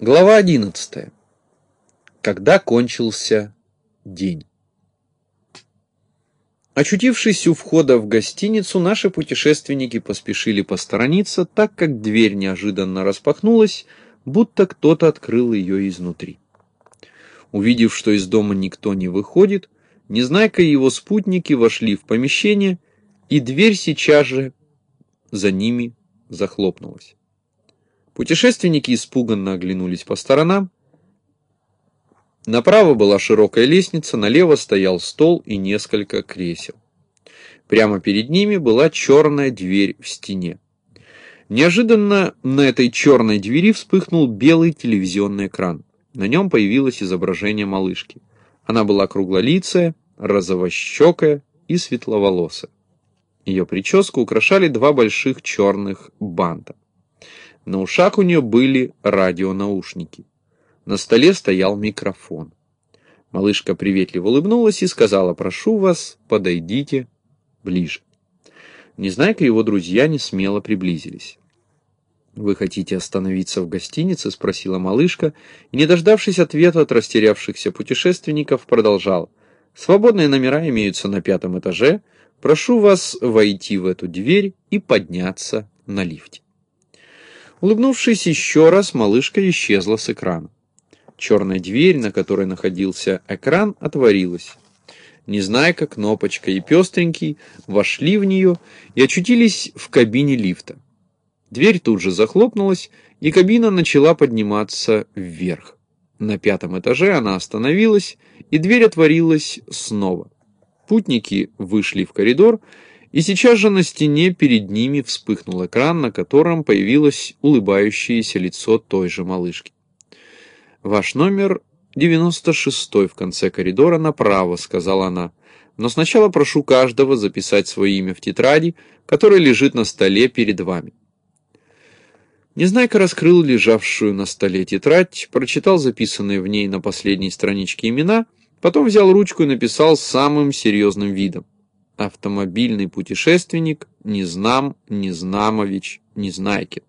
Глава 11. Когда кончился день. Очутившись у входа в гостиницу, наши путешественники поспешили посторониться, так как дверь неожиданно распахнулась, будто кто-то открыл ее изнутри. Увидев, что из дома никто не выходит, Незнайка и его спутники вошли в помещение, и дверь сейчас же за ними захлопнулась. Путешественники испуганно оглянулись по сторонам. Направо была широкая лестница, налево стоял стол и несколько кресел. Прямо перед ними была черная дверь в стене. Неожиданно на этой черной двери вспыхнул белый телевизионный экран. На нем появилось изображение малышки. Она была круглолицая, розовощекая и светловолосая. Ее прическу украшали два больших черных банта. На ушах у нее были радионаушники. На столе стоял микрофон. Малышка приветливо улыбнулась и сказала, «Прошу вас, подойдите ближе». Незнайка и его друзья не смело приблизились. «Вы хотите остановиться в гостинице?» — спросила малышка, и, не дождавшись ответа от растерявшихся путешественников, продолжал. «Свободные номера имеются на пятом этаже. Прошу вас войти в эту дверь и подняться на лифте». Улыбнувшись еще раз, малышка исчезла с экрана. Черная дверь, на которой находился экран, отворилась. Незнайка, Кнопочка и Пестренький вошли в нее и очутились в кабине лифта. Дверь тут же захлопнулась, и кабина начала подниматься вверх. На пятом этаже она остановилась, и дверь отворилась снова. Путники вышли в коридор и сейчас же на стене перед ними вспыхнул экран, на котором появилось улыбающееся лицо той же малышки. «Ваш номер 96 в конце коридора направо», — сказала она. «Но сначала прошу каждого записать свое имя в тетради, которая лежит на столе перед вами». Незнайка раскрыл лежавшую на столе тетрадь, прочитал записанные в ней на последней страничке имена, потом взял ручку и написал самым серьезным видом автомобильный путешественник Незнам Незнамович Незнайкин.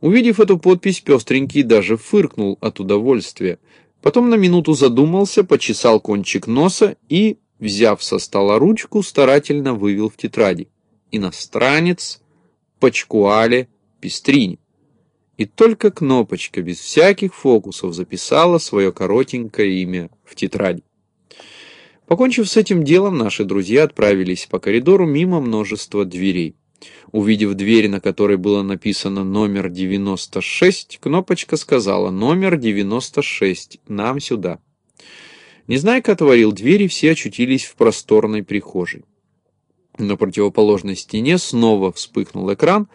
Увидев эту подпись, пестренький даже фыркнул от удовольствия. Потом на минуту задумался, почесал кончик носа и, взяв со стола ручку, старательно вывел в тетради. Иностранец Пачкуале Пестрини. И только кнопочка без всяких фокусов записала свое коротенькое имя в тетради. Покончив с этим делом, наши друзья отправились по коридору мимо множества дверей. Увидев дверь, на которой было написано номер 96, кнопочка сказала «Номер 96, нам сюда». Незнайка отворил дверь, и все очутились в просторной прихожей. На противоположной стене снова вспыхнул экран,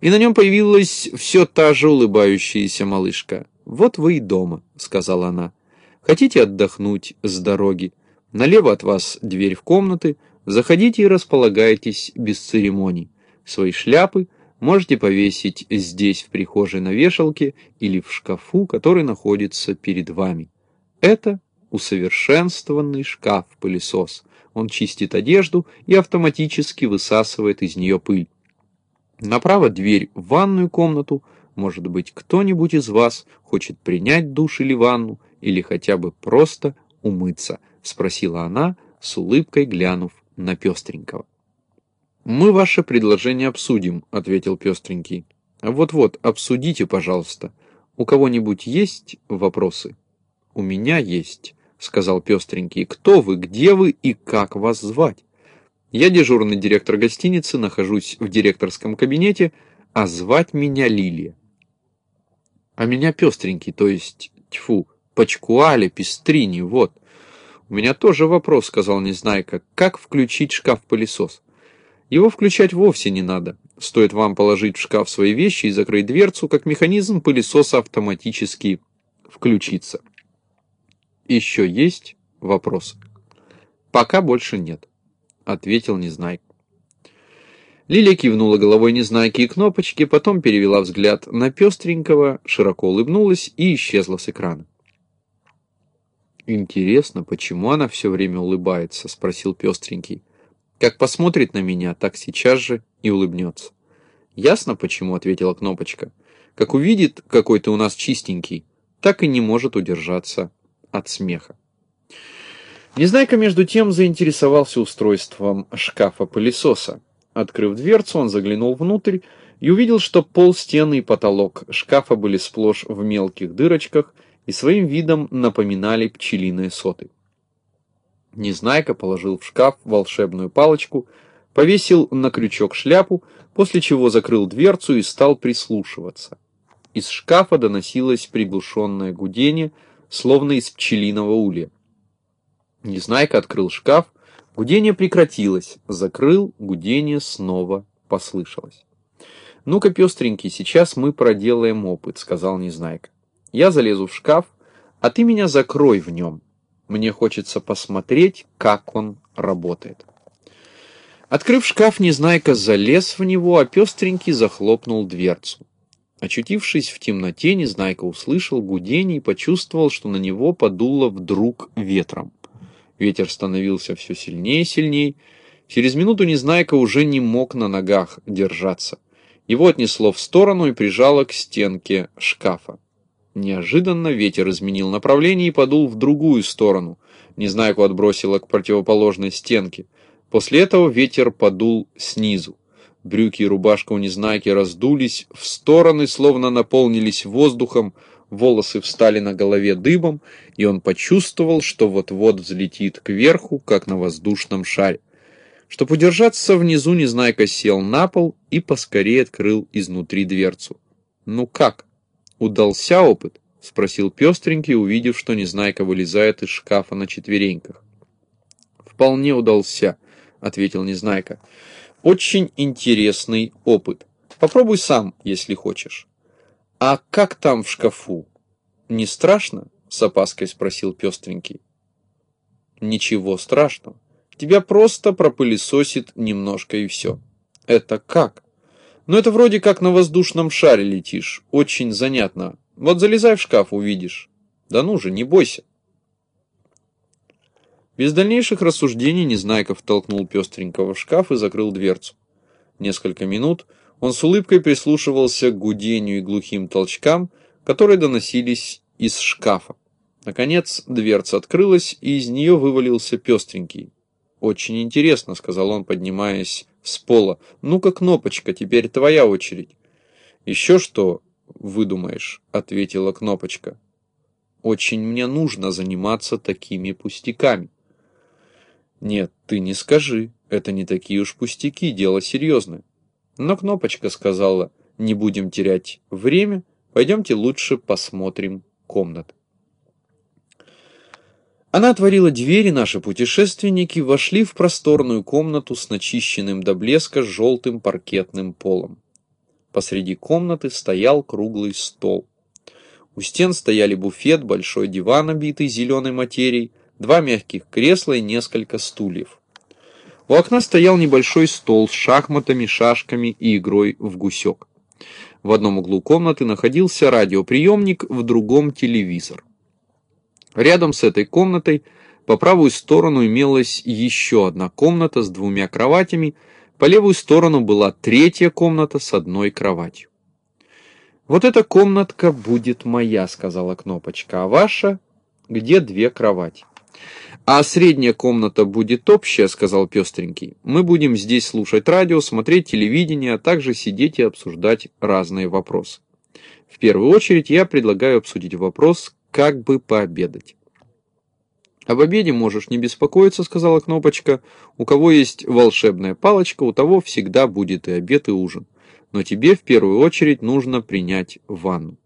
и на нем появилась все та же улыбающаяся малышка. «Вот вы и дома», — сказала она. «Хотите отдохнуть с дороги?» Налево от вас дверь в комнаты, заходите и располагайтесь без церемоний. Свои шляпы можете повесить здесь в прихожей на вешалке или в шкафу, который находится перед вами. Это усовершенствованный шкаф-пылесос. Он чистит одежду и автоматически высасывает из нее пыль. Направо дверь в ванную комнату. Может быть, кто-нибудь из вас хочет принять душ или ванну, или хотя бы просто умыться – спросила она, с улыбкой глянув на пестренького. «Мы ваше предложение обсудим», — ответил пестренький. «Вот-вот, обсудите, пожалуйста. У кого-нибудь есть вопросы?» «У меня есть», — сказал пестренький. «Кто вы, где вы и как вас звать?» «Я дежурный директор гостиницы, нахожусь в директорском кабинете, а звать меня Лилия». «А меня пестренький, то есть, тьфу, Пачкуале, Пестрини, вот». «У меня тоже вопрос», — сказал Незнайка. «Как включить шкаф-пылесос?» «Его включать вовсе не надо. Стоит вам положить в шкаф свои вещи и закрыть дверцу, как механизм пылесоса автоматически включится». «Еще есть вопросы?» «Пока больше нет», — ответил Незнайка. Лилия кивнула головой Незнайки и кнопочки, потом перевела взгляд на пестренького, широко улыбнулась и исчезла с экрана. «Интересно, почему она все время улыбается?» — спросил пестренький. «Как посмотрит на меня, так сейчас же и улыбнется». «Ясно, почему?» — ответила Кнопочка. Как увидит, какой ты у нас чистенький, так и не может удержаться от смеха. Незнайка между тем заинтересовался устройством шкафа-пылесоса. Открыв дверцу, он заглянул внутрь и увидел, что пол, стены и потолок шкафа были сплошь в мелких дырочках и своим видом напоминали пчелиные соты. Незнайка положил в шкаф волшебную палочку, повесил на крючок шляпу, после чего закрыл дверцу и стал прислушиваться. Из шкафа доносилось приглушенное гудение, словно из пчелиного улья. Незнайка открыл шкаф, гудение прекратилось, закрыл, гудение снова послышалось. «Ну-ка, пестренький, сейчас мы проделаем опыт», — сказал Незнайка. «Я залезу в шкаф, а ты меня закрой в нем. Мне хочется посмотреть, как он работает». Открыв шкаф, Незнайка залез в него, а пестренький захлопнул дверцу. Очутившись в темноте, Незнайка услышал гудение и почувствовал, что на него подуло вдруг ветром. Ветер становился все сильнее и сильнее. Через минуту Незнайка уже не мог на ногах держаться. Его отнесло в сторону и прижало к стенке шкафа. Неожиданно ветер изменил направление и подул в другую сторону. Незнайку отбросило к противоположной стенке. После этого ветер подул снизу. Брюки и рубашка у Незнайки раздулись в стороны, словно наполнились воздухом, волосы встали на голове дыбом, и он почувствовал, что вот-вот взлетит кверху, как на воздушном шаре. Чтобы удержаться внизу, Незнайка сел на пол и поскорее открыл изнутри дверцу. «Ну как? Удался опыт?» — спросил пестренький, увидев, что Незнайка вылезает из шкафа на четвереньках. «Вполне удался», — ответил Незнайка. «Очень интересный опыт. Попробуй сам, если хочешь». «А как там в шкафу? Не страшно?» — с опаской спросил пестренький. «Ничего страшного. Тебя просто пропылесосит немножко и все». «Это как?» «Ну это вроде как на воздушном шаре летишь. Очень занятно. Вот залезай в шкаф, увидишь». «Да ну же, не бойся». Без дальнейших рассуждений Незнайков толкнул пестренького в шкаф и закрыл дверцу. Несколько минут он с улыбкой прислушивался к гудению и глухим толчкам, которые доносились из шкафа. Наконец дверца открылась, и из нее вывалился пестренький. «Очень интересно», — сказал он, поднимаясь с пола. «Ну-ка, Кнопочка, теперь твоя очередь». «Еще что выдумаешь?» — ответила Кнопочка. «Очень мне нужно заниматься такими пустяками». «Нет, ты не скажи. Это не такие уж пустяки, дело серьезное». Но Кнопочка сказала, не будем терять время, пойдемте лучше посмотрим комнаты. Она отворила двери, наши путешественники вошли в просторную комнату с начищенным до блеска желтым паркетным полом. Посреди комнаты стоял круглый стол. У стен стояли буфет, большой диван, обитый зеленой материей, два мягких кресла и несколько стульев. У окна стоял небольшой стол с шахматами, шашками и игрой в гусек. В одном углу комнаты находился радиоприемник, в другом телевизор. Рядом с этой комнатой по правую сторону имелась еще одна комната с двумя кроватями, по левую сторону была третья комната с одной кроватью. «Вот эта комнатка будет моя», — сказала Кнопочка, — «а ваша, где две кровати?» «А средняя комната будет общая», — сказал пестренький. «Мы будем здесь слушать радио, смотреть телевидение, а также сидеть и обсуждать разные вопросы. В первую очередь я предлагаю обсудить вопрос, как бы пообедать». «Об обеде можешь не беспокоиться», — сказала Кнопочка. «У кого есть волшебная палочка, у того всегда будет и обед, и ужин. Но тебе в первую очередь нужно принять ванну».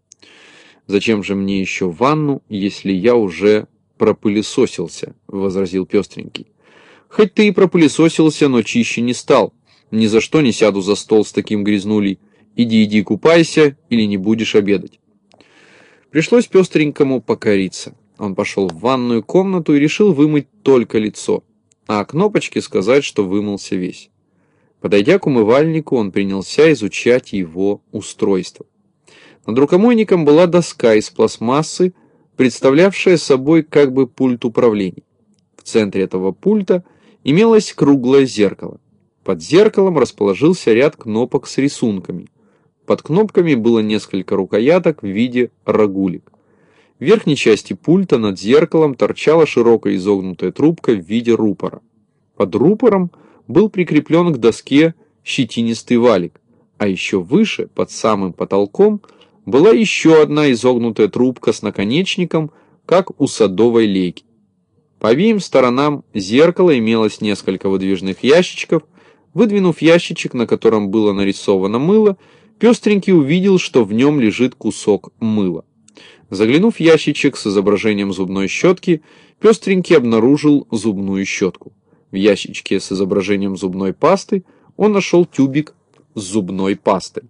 «Зачем же мне еще ванну, если я уже пропылесосился», — возразил пестренький. «Хоть ты и пропылесосился, но чище не стал. Ни за что не сяду за стол с таким грязнулей. Иди, иди, купайся, или не будешь обедать». Пришлось пестренькому покориться. Он пошел в ванную комнату и решил вымыть только лицо, а кнопочке сказать, что вымылся весь. Подойдя к умывальнику, он принялся изучать его устройство. Над рукомойником была доска из пластмассы, представлявшая собой как бы пульт управления. В центре этого пульта имелось круглое зеркало. Под зеркалом расположился ряд кнопок с рисунками. Под кнопками было несколько рукояток в виде рогулек. В верхней части пульта над зеркалом торчала широкая изогнутая трубка в виде рупора. Под рупором был прикреплен к доске щетинистый валик, а еще выше, под самым потолком, была еще одна изогнутая трубка с наконечником, как у садовой лейки. По обеим сторонам зеркала имелось несколько выдвижных ящичков. Выдвинув ящичек, на котором было нарисовано мыло, пестренький увидел, что в нем лежит кусок мыла. Заглянув в ящичек с изображением зубной щетки, пестренький обнаружил зубную щетку. В ящичке с изображением зубной пасты он нашел тюбик зубной пастой.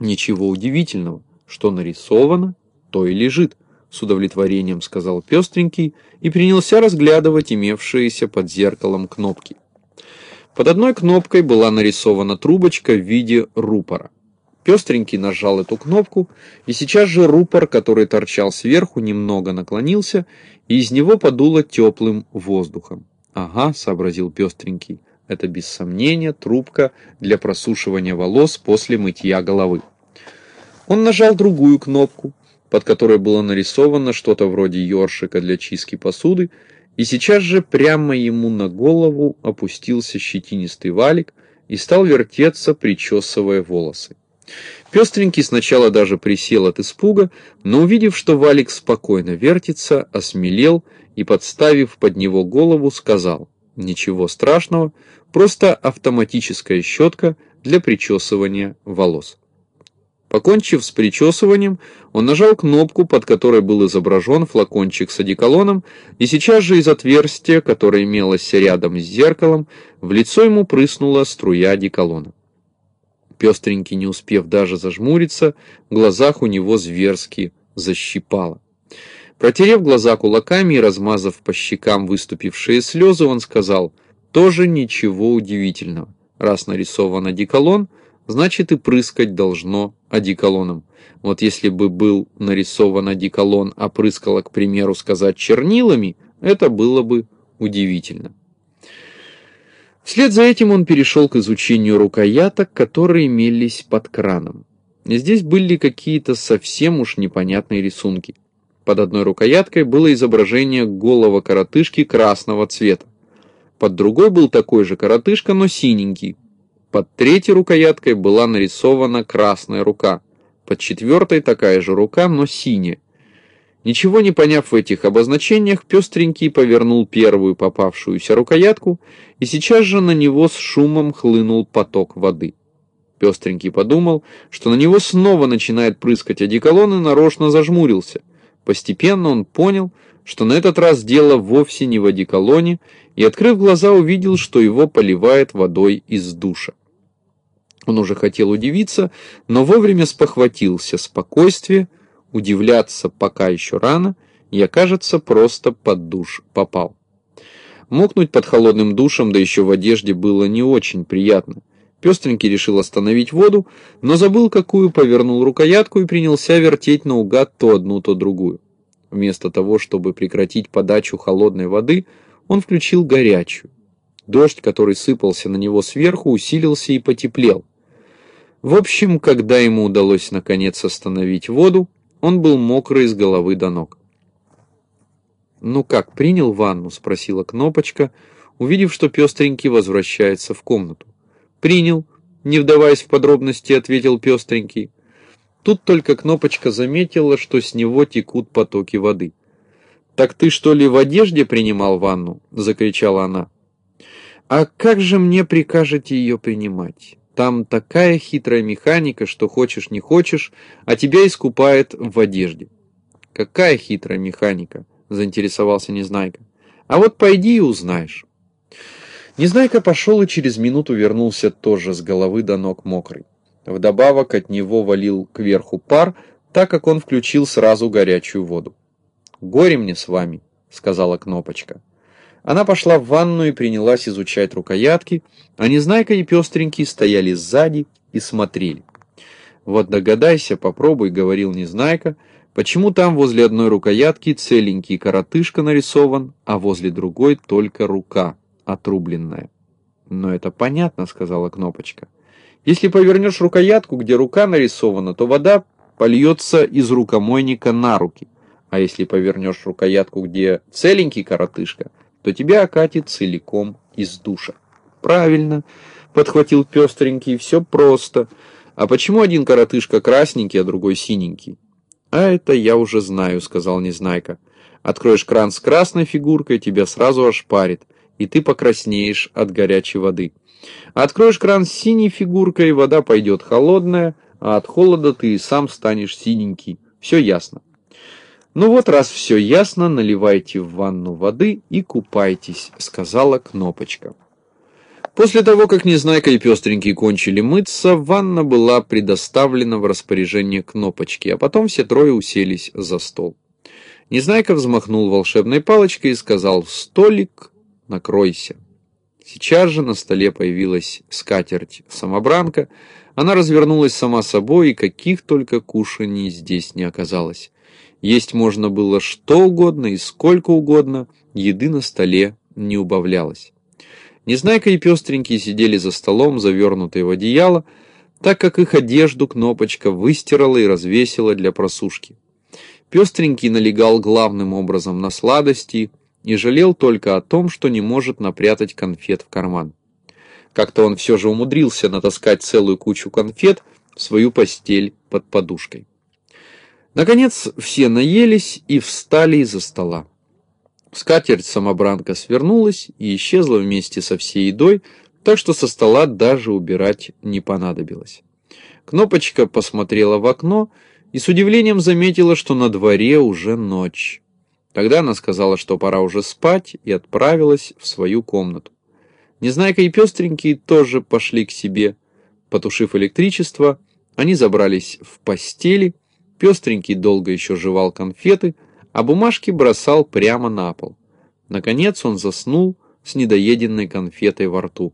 Ничего удивительного, что нарисовано, то и лежит, с удовлетворением сказал пестренький и принялся разглядывать имевшиеся под зеркалом кнопки. Под одной кнопкой была нарисована трубочка в виде рупора. Пестренький нажал эту кнопку, и сейчас же рупор, который торчал сверху, немного наклонился, и из него подуло теплым воздухом. «Ага», — сообразил пестренький, — «это без сомнения трубка для просушивания волос после мытья головы». Он нажал другую кнопку, под которой было нарисовано что-то вроде ёршика для чистки посуды, и сейчас же прямо ему на голову опустился щетинистый валик и стал вертеться, причесывая волосы. Пестренький сначала даже присел от испуга, но увидев, что валик спокойно вертится, осмелел и, подставив под него голову, сказал «Ничего страшного, просто автоматическая щетка для причесывания волос». Покончив с причесыванием, он нажал кнопку, под которой был изображен флакончик с одеколоном, и сейчас же из отверстия, которое имелось рядом с зеркалом, в лицо ему прыснула струя одеколона. Пестренький, не успев даже зажмуриться, в глазах у него зверски защипало. Протерев глаза кулаками и размазав по щекам выступившие слезы, он сказал, «Тоже ничего удивительного. Раз нарисован одеколон, значит и прыскать должно одеколоном. Вот если бы был нарисован одеколон, а прыскало, к примеру, сказать чернилами, это было бы удивительно. Вслед за этим он перешел к изучению рукояток, которые имелись под краном. Здесь были какие-то совсем уж непонятные рисунки. Под одной рукояткой было изображение голого коротышки красного цвета. Под другой был такой же коротышка, но синенький. Под третьей рукояткой была нарисована красная рука. Под четвертой такая же рука, но синяя. Ничего не поняв в этих обозначениях, пестренький повернул первую попавшуюся рукоятку, и сейчас же на него с шумом хлынул поток воды. Пестренький подумал, что на него снова начинает прыскать одеколон и нарочно зажмурился. Постепенно он понял, что на этот раз дело вовсе не в одеколоне, и, открыв глаза, увидел, что его поливает водой из душа. Он уже хотел удивиться, но вовремя спохватился. Спокойствие, удивляться пока еще рано, я, кажется, просто под душ попал. Мокнуть под холодным душем, да еще в одежде, было не очень приятно. Пестренький решил остановить воду, но забыл, какую повернул рукоятку и принялся вертеть наугад то одну, то другую. Вместо того, чтобы прекратить подачу холодной воды, он включил горячую. Дождь, который сыпался на него сверху, усилился и потеплел. В общем, когда ему удалось наконец остановить воду, он был мокрый с головы до ног. «Ну как, принял ванну?» — спросила Кнопочка, увидев, что пестренький возвращается в комнату. «Принял», — не вдаваясь в подробности, ответил пестренький. Тут только Кнопочка заметила, что с него текут потоки воды. «Так ты что ли в одежде принимал ванну?» — закричала она. «А как же мне прикажете ее принимать?» Там такая хитрая механика, что хочешь не хочешь, а тебя искупает в одежде. Какая хитрая механика? Заинтересовался Незнайка. А вот пойди и узнаешь. Незнайка пошел и через минуту вернулся тоже с головы до ног мокрый. Вдобавок от него валил кверху пар, так как он включил сразу горячую воду. «Горе мне с вами», — сказала Кнопочка. Она пошла в ванну и принялась изучать рукоятки, а Незнайка и Пестренький стояли сзади и смотрели. «Вот догадайся, попробуй», — говорил Незнайка, «почему там возле одной рукоятки целенький коротышка нарисован, а возле другой только рука отрубленная?» «Но это понятно», — сказала Кнопочка. Если повернешь рукоятку, где рука нарисована, то вода польется из рукомойника на руки. А если повернешь рукоятку, где целенький коротышка, то тебя окатит целиком из душа. Правильно, подхватил пестренький, все просто. А почему один коротышка красненький, а другой синенький? А это я уже знаю, сказал Незнайка. Откроешь кран с красной фигуркой, тебя сразу ошпарит, и ты покраснеешь от горячей воды. Откроешь кран с синей фигуркой, вода пойдет холодная, а от холода ты и сам станешь синенький. Все ясно. Ну вот, раз все ясно, наливайте в ванну воды и купайтесь, сказала Кнопочка. После того, как Незнайка и Пестренький кончили мыться, ванна была предоставлена в распоряжение Кнопочки, а потом все трое уселись за стол. Незнайка взмахнул волшебной палочкой и сказал «Столик, накройся». Сейчас же на столе появилась скатерть-самобранка. Она развернулась сама собой, и каких только кушаний здесь не оказалось. Есть можно было что угодно и сколько угодно, еды на столе не убавлялось. Незнайка и пестренькие сидели за столом, завернутые в одеяло, так как их одежду кнопочка выстирала и развесила для просушки. Пестренький налегал главным образом на сладости, и жалел только о том, что не может напрятать конфет в карман. Как-то он все же умудрился натаскать целую кучу конфет в свою постель под подушкой. Наконец все наелись и встали из-за стола. Скатерть-самобранка свернулась и исчезла вместе со всей едой, так что со стола даже убирать не понадобилось. Кнопочка посмотрела в окно и с удивлением заметила, что на дворе уже ночь. Тогда она сказала, что пора уже спать, и отправилась в свою комнату. Незнайка и пестренькие тоже пошли к себе. Потушив электричество, они забрались в постели, пестренький долго еще жевал конфеты, а бумажки бросал прямо на пол. Наконец он заснул с недоеденной конфетой во рту.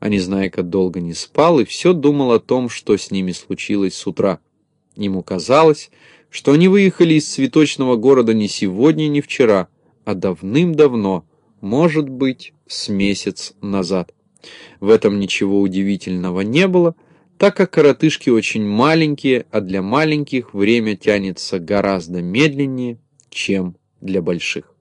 А Незнайка долго не спал и все думал о том, что с ними случилось с утра. Ему казалось, что они выехали из цветочного города не сегодня, не вчера, а давным-давно, может быть, с месяц назад. В этом ничего удивительного не было, так как коротышки очень маленькие, а для маленьких время тянется гораздо медленнее, чем для больших.